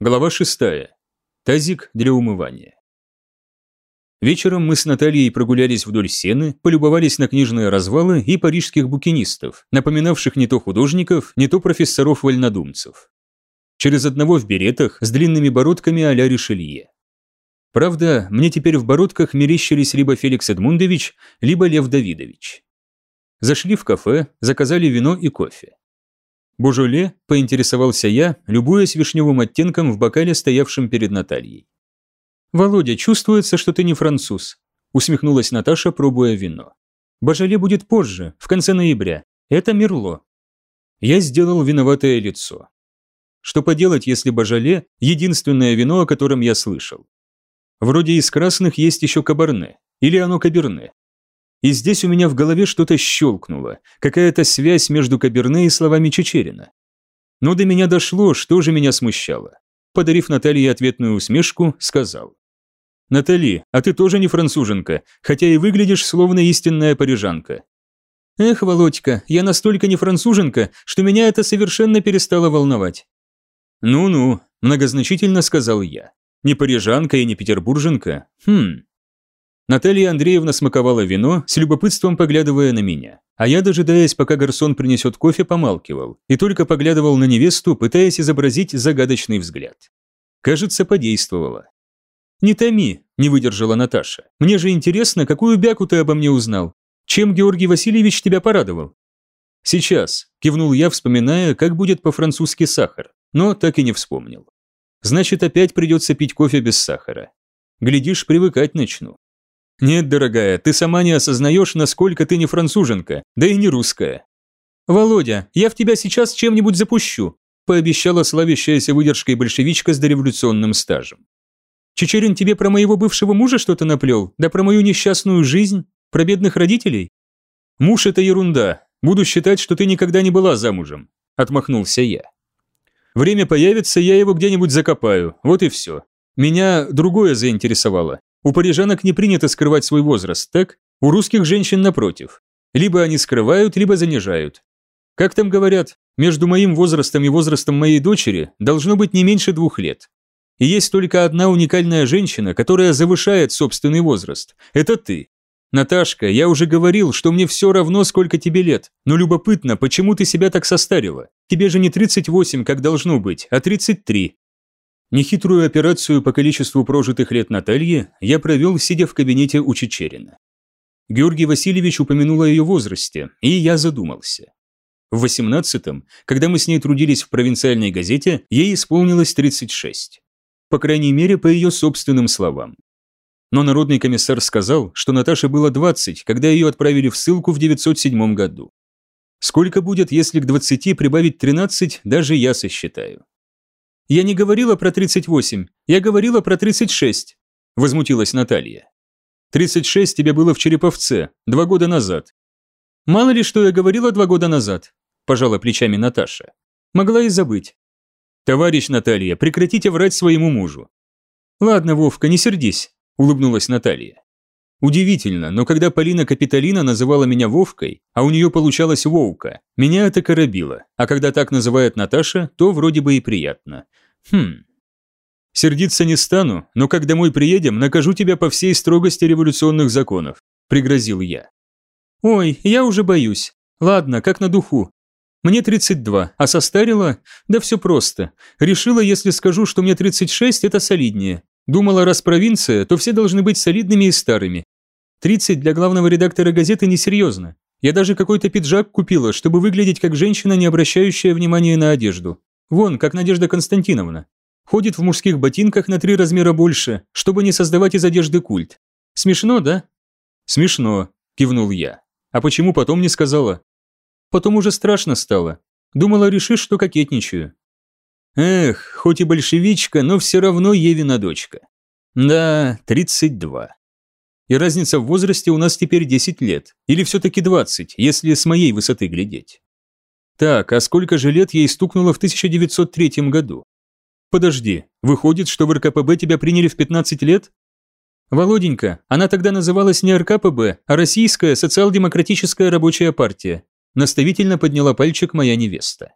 Глава 6. Тазик для умывания. Вечером мы с Натальей прогулялись вдоль сены, полюбовались на книжные развалы и парижских букинистов, напоминавших не то художников, не то профессоров-вольнодумцев. Через одного в беретах с длинными бородками а-ля Ришелье. Правда, мне теперь в бородках мерещились либо Феликс Эдмундович, либо Лев Давидович. Зашли в кафе, заказали вино и кофе. «Божоле?» – поинтересовался я, любуясь вишневым оттенком в бокале, стоявшем перед Натальей. «Володя, чувствуется, что ты не француз», – усмехнулась Наташа, пробуя вино. «Божоле будет позже, в конце ноября. Это Мерло». Я сделал виноватое лицо. Что поделать, если Божоле – единственное вино, о котором я слышал? Вроде из красных есть еще кабарне, или оно каберне. И здесь у меня в голове что-то щелкнуло, какая-то связь между Каберне и словами Чечерина. Но до меня дошло, что же меня смущало. Подарив Наталье ответную усмешку, сказал. «Натали, а ты тоже не француженка, хотя и выглядишь словно истинная парижанка». «Эх, Володька, я настолько не француженка, что меня это совершенно перестало волновать». «Ну-ну», – многозначительно сказал я. «Не парижанка и не петербурженка. Хм, Наталья Андреевна смаковала вино, с любопытством поглядывая на меня. А я, дожидаясь, пока гарсон принесет кофе, помалкивал и только поглядывал на невесту, пытаясь изобразить загадочный взгляд. Кажется, подействовало. «Не томи», – не выдержала Наташа. «Мне же интересно, какую бяку ты обо мне узнал? Чем Георгий Васильевич тебя порадовал?» «Сейчас», – кивнул я, вспоминая, как будет по-французски сахар, но так и не вспомнил. «Значит, опять придется пить кофе без сахара. Глядишь, привыкать начну. «Нет, дорогая, ты сама не осознаешь, насколько ты не француженка, да и не русская». «Володя, я в тебя сейчас чем-нибудь запущу», пообещала славящаяся выдержкой большевичка с дореволюционным стажем. «Чечерин тебе про моего бывшего мужа что-то наплел? Да про мою несчастную жизнь? Про бедных родителей?» «Муж – это ерунда. Буду считать, что ты никогда не была замужем», – отмахнулся я. «Время появится, я его где-нибудь закопаю, вот и все. Меня другое заинтересовало. У парижанок не принято скрывать свой возраст, так? У русских женщин напротив. Либо они скрывают, либо занижают. Как там говорят, между моим возрастом и возрастом моей дочери должно быть не меньше двух лет. И есть только одна уникальная женщина, которая завышает собственный возраст. Это ты. Наташка, я уже говорил, что мне все равно, сколько тебе лет, но любопытно, почему ты себя так состарила? Тебе же не 38, как должно быть, а 33. Нехитрую операцию по количеству прожитых лет Натальи я провел, сидя в кабинете у Чечерина. Георгий Васильевич упомянул о ее возрасте, и я задумался. В 18-м, когда мы с ней трудились в провинциальной газете, ей исполнилось 36. По крайней мере, по ее собственным словам. Но народный комиссар сказал, что Наташе было 20, когда ее отправили в ссылку в 907 году. Сколько будет, если к 20 прибавить 13, даже я сосчитаю. «Я не говорила про 38, я говорила про 36», – возмутилась Наталья. «36 тебе было в Череповце, два года назад». «Мало ли, что я говорила два года назад», – пожала плечами Наташа. «Могла и забыть». «Товарищ Наталья, прекратите врать своему мужу». «Ладно, Вовка, не сердись», – улыбнулась Наталья. Удивительно, но когда Полина Капитолина называла меня Вовкой, а у нее получалось Воука, меня это коробило, а когда так называет Наташа, то вроде бы и приятно. Хм. Сердиться не стану, но как домой приедем, накажу тебя по всей строгости революционных законов, пригрозил я. Ой, я уже боюсь. Ладно, как на духу. Мне 32, а состарила? Да все просто. Решила, если скажу, что мне 36, это солиднее. Думала, раз провинция, то все должны быть солидными и старыми. 30 для главного редактора газеты несерьезно. Я даже какой-то пиджак купила, чтобы выглядеть как женщина, не обращающая внимания на одежду. Вон, как Надежда Константиновна. Ходит в мужских ботинках на три размера больше, чтобы не создавать из одежды культ. Смешно, да? Смешно, кивнул я. А почему потом не сказала? Потом уже страшно стало. Думала, решишь, что кокетничаю. Эх, хоть и большевичка, но все равно Евина дочка. Да, 32. И разница в возрасте у нас теперь 10 лет. Или все-таки 20, если с моей высоты глядеть. Так, а сколько же лет ей стукнуло в 1903 году? Подожди, выходит, что в РКПБ тебя приняли в 15 лет? Володенька, она тогда называлась не РКПБ, а Российская социал-демократическая рабочая партия. Наставительно подняла пальчик моя невеста.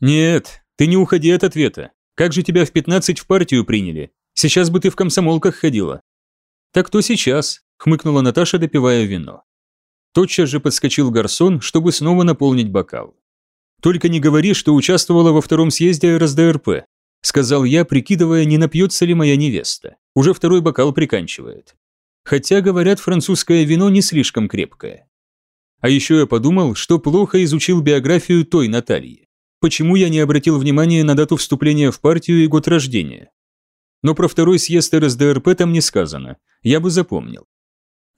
Нет, ты не уходи от ответа. Как же тебя в 15 в партию приняли? Сейчас бы ты в комсомолках ходила». «Так то сейчас», – хмыкнула Наташа, допивая вино. Тотчас же подскочил гарсон, чтобы снова наполнить бокал. «Только не говори, что участвовала во втором съезде РСДРП», – сказал я, прикидывая, не напьется ли моя невеста. Уже второй бокал приканчивает. Хотя, говорят, французское вино не слишком крепкое. А еще я подумал, что плохо изучил биографию той Натальи. Почему я не обратил внимания на дату вступления в партию и год рождения? Но про второй съезд РСДРП там не сказано. Я бы запомнил.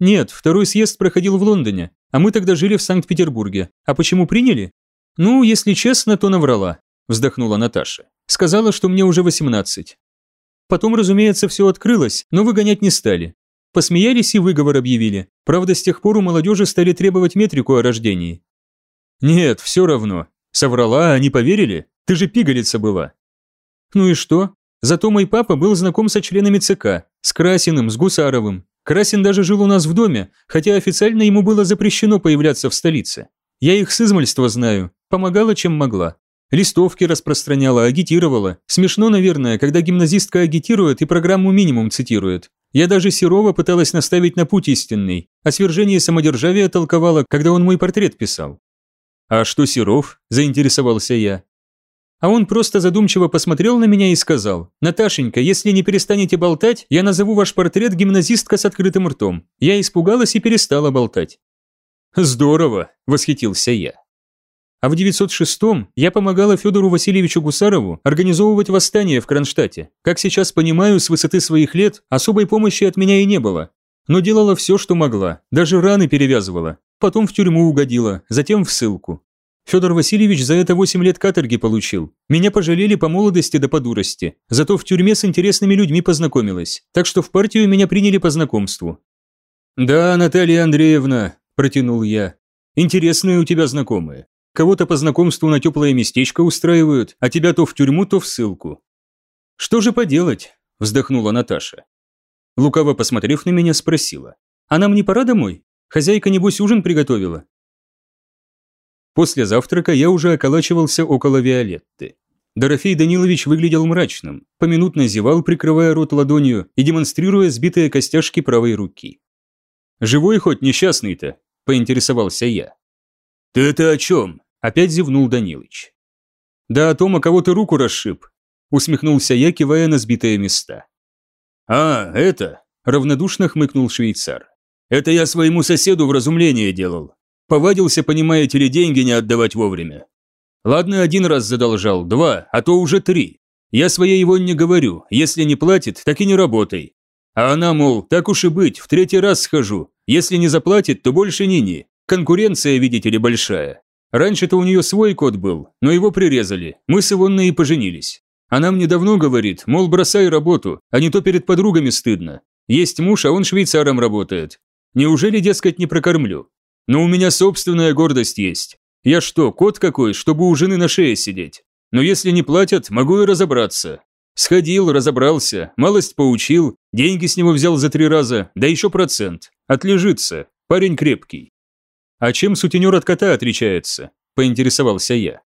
Нет, второй съезд проходил в Лондоне, а мы тогда жили в Санкт-Петербурге. А почему приняли? Ну, если честно, то наврала, вздохнула Наташа. Сказала, что мне уже 18. Потом, разумеется, все открылось, но выгонять не стали. Посмеялись и выговор объявили. Правда, с тех пор у молодежи стали требовать метрику о рождении. Нет, все равно. Соврала, они поверили? Ты же пигалица была. Ну и что? Зато мой папа был знаком со членами ЦК, с Красиным, с Гусаровым. Красин даже жил у нас в доме, хотя официально ему было запрещено появляться в столице. Я их с измольства знаю, помогала чем могла. Листовки распространяла, агитировала. Смешно, наверное, когда гимназистка агитирует и программу «Минимум» цитирует. Я даже Серова пыталась наставить на путь истинный, а свержение самодержавия толковала, когда он мой портрет писал. «А что Серов?» – заинтересовался я. А он просто задумчиво посмотрел на меня и сказал, «Наташенька, если не перестанете болтать, я назову ваш портрет гимназистка с открытым ртом». Я испугалась и перестала болтать. «Здорово!» – восхитился я. А в 906-м я помогала Федору Васильевичу Гусарову организовывать восстание в Кронштадте. Как сейчас понимаю, с высоты своих лет особой помощи от меня и не было. Но делала все, что могла, даже раны перевязывала. Потом в тюрьму угодила, затем в ссылку. Федор Васильевич за это 8 лет каторги получил. Меня пожалели по молодости да по дурости. Зато в тюрьме с интересными людьми познакомилась. Так что в партию меня приняли по знакомству. «Да, Наталья Андреевна», – протянул я. «Интересные у тебя знакомые. Кого-то по знакомству на теплое местечко устраивают, а тебя то в тюрьму, то в ссылку. Что же поделать? Вздохнула Наташа. Лукаво посмотрев на меня, спросила. А нам не пора домой? Хозяйка, небось, ужин приготовила? После завтрака я уже околачивался около Виолетты. Дорофей Данилович выглядел мрачным, поминутно зевал, прикрывая рот ладонью и демонстрируя сбитые костяшки правой руки. «Живой хоть несчастный-то?» – поинтересовался я. «Ты это о чем?» Опять зевнул Данилыч. «Да о том, о кого ты руку расшиб», усмехнулся я, кивая на сбитые места. «А, это?» – равнодушно хмыкнул швейцар. «Это я своему соседу в разумление делал. Повадился, понимаете ли, деньги не отдавать вовремя. Ладно, один раз задолжал, два, а то уже три. Я своей его не говорю, если не платит, так и не работай. А она, мол, так уж и быть, в третий раз схожу. Если не заплатит, то больше ни-ни. Конкуренция, видите ли, большая. Раньше-то у нее свой кот был, но его прирезали. Мы с Ивонной и поженились. Она мне давно говорит, мол, бросай работу, а не то перед подругами стыдно. Есть муж, а он швейцаром работает. Неужели, дескать, не прокормлю? Но у меня собственная гордость есть. Я что, кот какой, чтобы у жены на шее сидеть? Но если не платят, могу и разобраться. Сходил, разобрался, малость поучил, деньги с него взял за три раза, да еще процент. Отлежится. Парень крепкий. «А чем сутенер от кота отличается?» – поинтересовался я.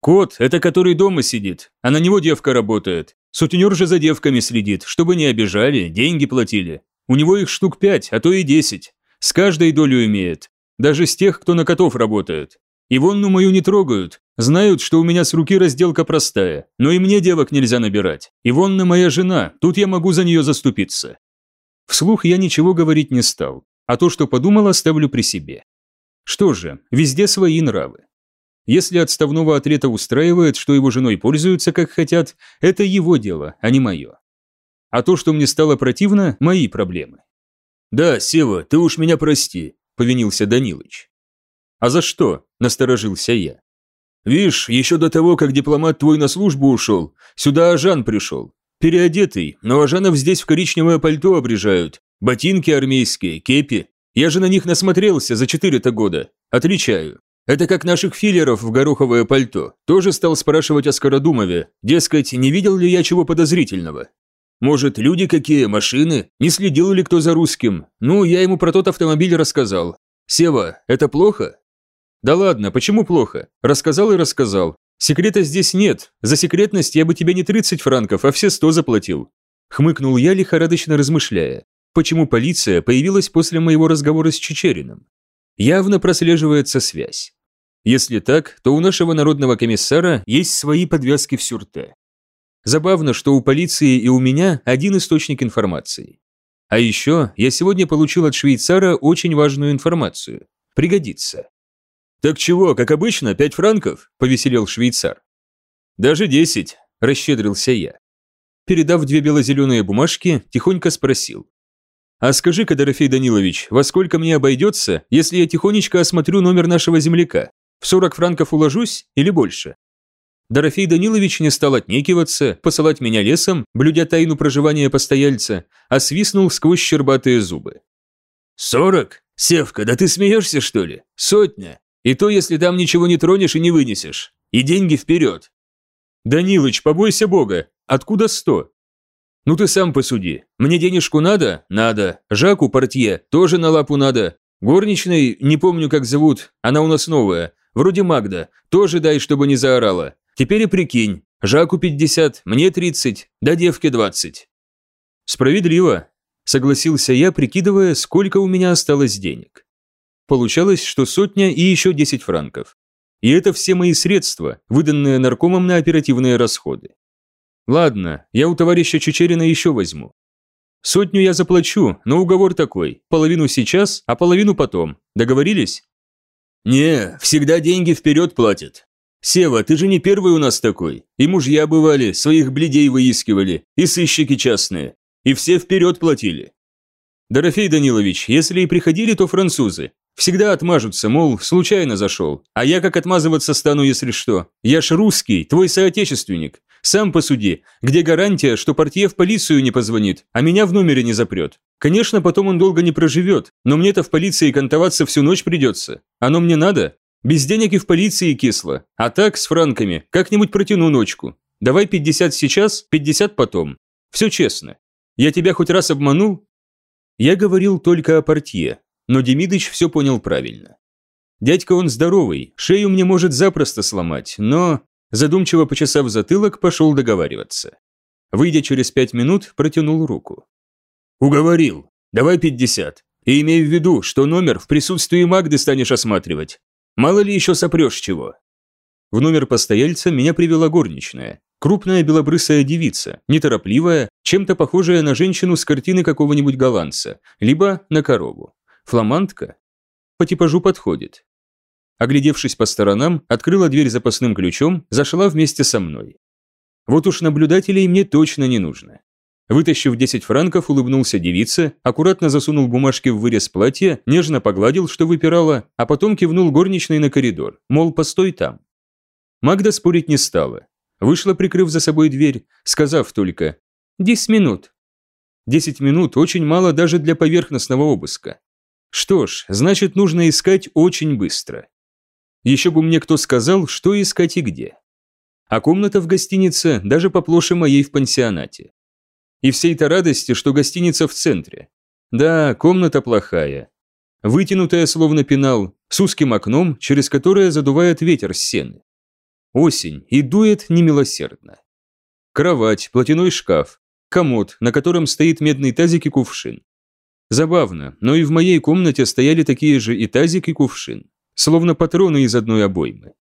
«Кот – это который дома сидит, а на него девка работает. Сутенер же за девками следит, чтобы не обижали, деньги платили. У него их штук пять, а то и десять. С каждой долю имеет. Даже с тех, кто на котов работает. И вонну мою не трогают. Знают, что у меня с руки разделка простая, но и мне девок нельзя набирать. И вонна моя жена, тут я могу за нее заступиться». Вслух я ничего говорить не стал, а то, что подумал, оставлю при себе. Что же, везде свои нравы. Если отставного атлета устраивает, что его женой пользуются как хотят, это его дело, а не мое. А то, что мне стало противно, мои проблемы. «Да, Сева, ты уж меня прости», – повинился Данилыч. «А за что?» – насторожился я. «Вишь, еще до того, как дипломат твой на службу ушел, сюда Ажан пришел. Переодетый, но Ажанов здесь в коричневое пальто обрежают, ботинки армейские, кепи. Я же на них насмотрелся за четыре-то года. Отличаю. Это как наших филлеров в гороховое пальто. Тоже стал спрашивать о Скородумове. Дескать, не видел ли я чего подозрительного? Может, люди какие, машины? Не следил ли кто за русским? Ну, я ему про тот автомобиль рассказал. Сева, это плохо? Да ладно, почему плохо? Рассказал и рассказал. Секрета здесь нет. За секретность я бы тебе не 30 франков, а все 100 заплатил. Хмыкнул я, лихорадочно размышляя, почему полиция появилась после моего разговора с Чечериным. Явно прослеживается связь. Если так, то у нашего народного комиссара есть свои подвязки в сюрте. Забавно, что у полиции и у меня один источник информации. А еще я сегодня получил от швейцара очень важную информацию. Пригодится. «Так чего, как обычно, пять франков?» – повеселел швейцар. «Даже десять», – расщедрился я. Передав две бело-зеленые бумажки, тихонько спросил. «А скажи-ка, Дорофей Данилович, во сколько мне обойдется, если я тихонечко осмотрю номер нашего земляка? В 40 франков уложусь или больше?» Дорофей Данилович не стал отнекиваться, посылать меня лесом, блюдя тайну проживания постояльца, а свистнул сквозь щербатые зубы. «Сорок? Севка, да ты смеешься, что ли? Сотня! И то, если там ничего не тронешь и не вынесешь. И деньги вперед!» «Данилыч, побойся бога! Откуда сто?» «Ну ты сам посуди. Мне денежку надо? Надо. Жаку, портье, тоже на лапу надо. Горничной, не помню, как зовут, она у нас новая, вроде Магда, тоже дай, чтобы не заорала. Теперь и прикинь, Жаку 50, мне 30, да девке 20. Справедливо, согласился я, прикидывая, сколько у меня осталось денег. Получалось, что сотня и еще 10 франков. И это все мои средства, выданные наркомом на оперативные расходы. Ладно, я у товарища Чечерина еще возьму. Сотню я заплачу, но уговор такой, половину сейчас, а половину потом. Договорились? Не, всегда деньги вперед платят. «Сева, ты же не первый у нас такой. И мужья бывали, своих бледей выискивали, и сыщики частные. И все вперед платили». «Дорофей Данилович, если и приходили, то французы. Всегда отмажутся, мол, случайно зашел. А я как отмазываться стану, если что? Я ж русский, твой соотечественник. Сам посуди, где гарантия, что портье в полицию не позвонит, а меня в номере не запрет? Конечно, потом он долго не проживет, но мне-то в полиции кантоваться всю ночь придется. Оно мне надо? Без денег и в полиции кисло. А так, с франками, как-нибудь протяну ночку. Давай 50 сейчас, 50 потом. Все честно. Я тебя хоть раз обманул?» Я говорил только о портье, но Демидыч все понял правильно. Дядька он здоровый, шею мне может запросто сломать, но, задумчиво почесав затылок, пошел договариваться. Выйдя через пять минут, протянул руку. «Уговорил. Давай 50. И имей в виду, что номер в присутствии Магды станешь осматривать. Мало ли еще сопрешь чего. В номер постояльца меня привела горничная. Крупная белобрысая девица, неторопливая, чем-то похожая на женщину с картины какого-нибудь голландца, либо на корову. Фламандка? По типажу подходит. Оглядевшись по сторонам, открыла дверь запасным ключом, зашла вместе со мной. Вот уж наблюдателей мне точно не нужно. Вытащив 10 франков, улыбнулся девице, аккуратно засунул бумажки в вырез платья, нежно погладил, что выпирало, а потом кивнул горничной на коридор, мол, постой там. Магда спорить не стала. Вышла, прикрыв за собой дверь, сказав только «Десять минут». Десять минут очень мало даже для поверхностного обыска. Что ж, значит, нужно искать очень быстро. Еще бы мне кто сказал, что искать и где. А комната в гостинице даже поплоше моей в пансионате. И всей-то радости, что гостиница в центре. Да, комната плохая. Вытянутая, словно пенал, с узким окном, через которое задувает ветер с сены. Осень, и дует немилосердно. Кровать, платяной шкаф, комод, на котором стоит медный тазик и кувшин. Забавно, но и в моей комнате стояли такие же и тазик, и кувшин, словно патроны из одной обоймы.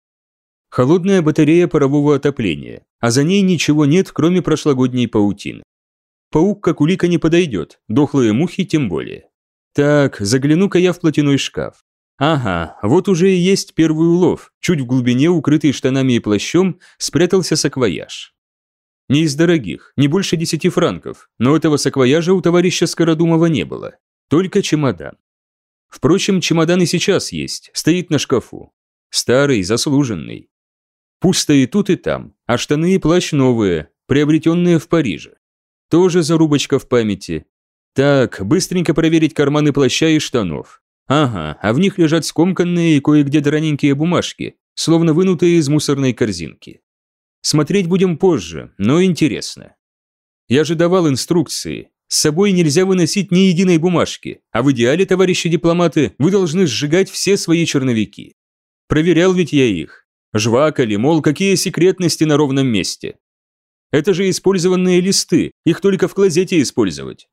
Холодная батарея парового отопления, а за ней ничего нет, кроме прошлогодней паутины. Паук как улика не подойдет, дохлые мухи тем более. Так, загляну-ка я в платяной шкаф. Ага, вот уже и есть первый улов. Чуть в глубине, укрытый штанами и плащом, спрятался саквояж. Не из дорогих, не больше десяти франков, но этого саквояжа у товарища Скородумова не было. Только чемодан. Впрочем, чемодан и сейчас есть, стоит на шкафу. Старый, заслуженный. Пусто и тут, и там, а штаны и плащ новые, приобретенные в Париже. Тоже зарубочка в памяти. Так, быстренько проверить карманы плаща и штанов. Ага, а в них лежат скомканные и кое-где драненькие бумажки, словно вынутые из мусорной корзинки. Смотреть будем позже, но интересно. Я же давал инструкции. С собой нельзя выносить ни единой бумажки, а в идеале, товарищи дипломаты, вы должны сжигать все свои черновики. Проверял ведь я их. Жвакали, мол, какие секретности на ровном месте. Это же использованные листы, их только в клозете использовать.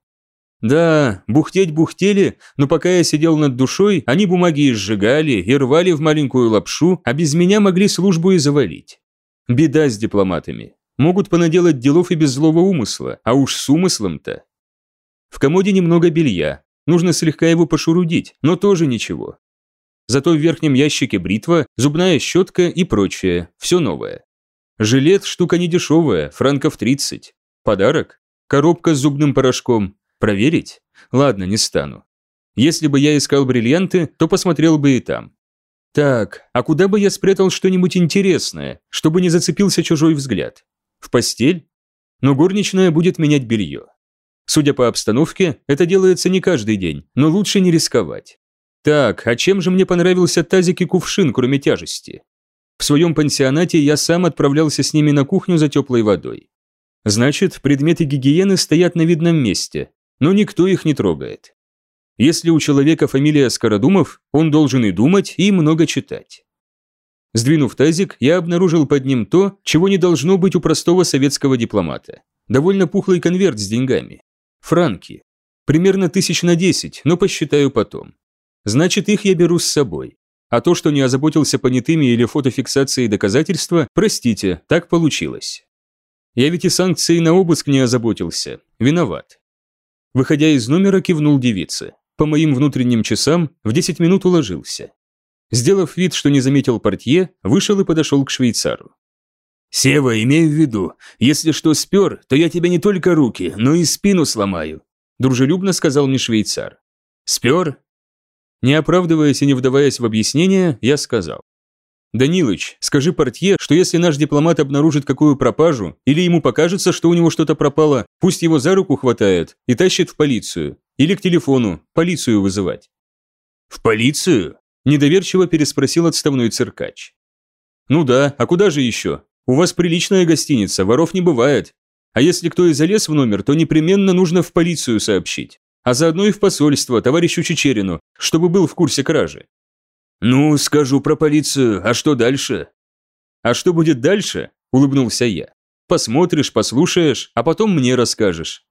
Да, бухтеть бухтели, но пока я сидел над душой, они бумаги изжигали и рвали в маленькую лапшу, а без меня могли службу и завалить. Беда с дипломатами. Могут понаделать делов и без злого умысла, а уж с умыслом-то. В комоде немного белья, нужно слегка его пошурудить, но тоже ничего. Зато в верхнем ящике бритва, зубная щетка и прочее, все новое. Жилет – штука недешевая, франков 30. Подарок? Коробка с зубным порошком. Проверить? Ладно, не стану. Если бы я искал бриллианты, то посмотрел бы и там. Так, а куда бы я спрятал что-нибудь интересное, чтобы не зацепился чужой взгляд? В постель? Но горничная будет менять белье. Судя по обстановке, это делается не каждый день, но лучше не рисковать. Так, а чем же мне понравился тазик и кувшин, кроме тяжести? В своем пансионате я сам отправлялся с ними на кухню за теплой водой. Значит, предметы гигиены стоят на видном месте, но никто их не трогает. Если у человека фамилия Скородумов, он должен и думать, и много читать. Сдвинув тазик, я обнаружил под ним то, чего не должно быть у простого советского дипломата. Довольно пухлый конверт с деньгами. Франки. Примерно тысяч на десять, но посчитаю потом. Значит, их я беру с собой. А то, что не озаботился понятыми или фотофиксацией доказательства, простите, так получилось. Я ведь и санкции на обыск не озаботился. Виноват. Выходя из номера, кивнул девице. По моим внутренним часам в 10 минут уложился. Сделав вид, что не заметил портье, вышел и подошел к швейцару. «Сева, имей в виду, если что спер, то я тебе не только руки, но и спину сломаю», дружелюбно сказал мне швейцар. «Спер?» Не оправдываясь и не вдаваясь в объяснение, я сказал. «Данилыч, скажи портье, что если наш дипломат обнаружит какую пропажу, или ему покажется, что у него что-то пропало, пусть его за руку хватает и тащит в полицию. Или к телефону, полицию вызывать». «В полицию?» – недоверчиво переспросил отставной циркач. «Ну да, а куда же еще? У вас приличная гостиница, воров не бывает. А если кто и залез в номер, то непременно нужно в полицию сообщить. А заодно и в посольство, товарищу Чечерину, чтобы был в курсе кражи. «Ну, скажу про полицию, а что дальше?» «А что будет дальше?» – улыбнулся я. «Посмотришь, послушаешь, а потом мне расскажешь.